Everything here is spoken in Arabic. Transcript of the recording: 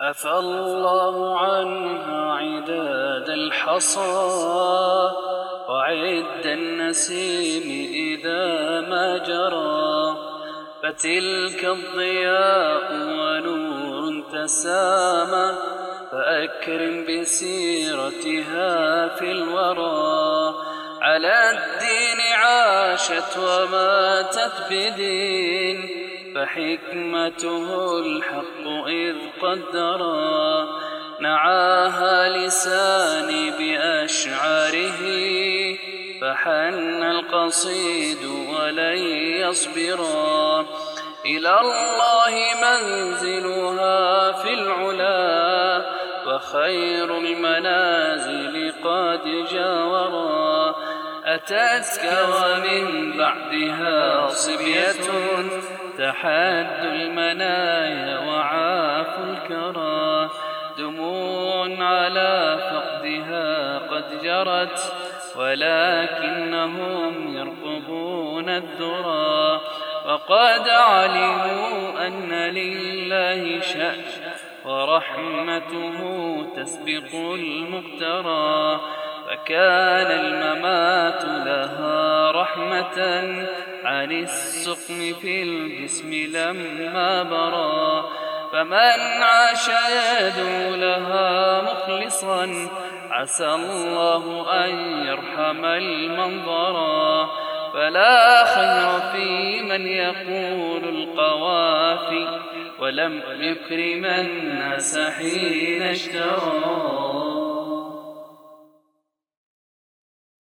أفى الله عنها عداد الحصى وعد النسيم إذا ما جرى فتلك الضياء ونور تسامى فأكرم بسيرتها في الورى على الدين عاشت وماتت بدين فحكمته الحق إذ قدرا نعاها لساني بأشعاره فحن القصيد ولن يصبرا. إلى الله منزلها في العلا وخير المنازل قد جاورا. أتتك ومن بعدها صبية تحد المنايا وعاف الكرى. دموع على فقدها قد جرت ولكنهم يرقبون الذرى وقد علموا أن لله شأن ورحمته تسبق المقترى. فكان الممات لها رحمة عن السقم في الجسم لما برى فمن عاش يدعو لها مخلصا عسى الله أن يرحم المنظرا فلا خير في من يقول القوافي ولم يكرم الناس حين اشترى.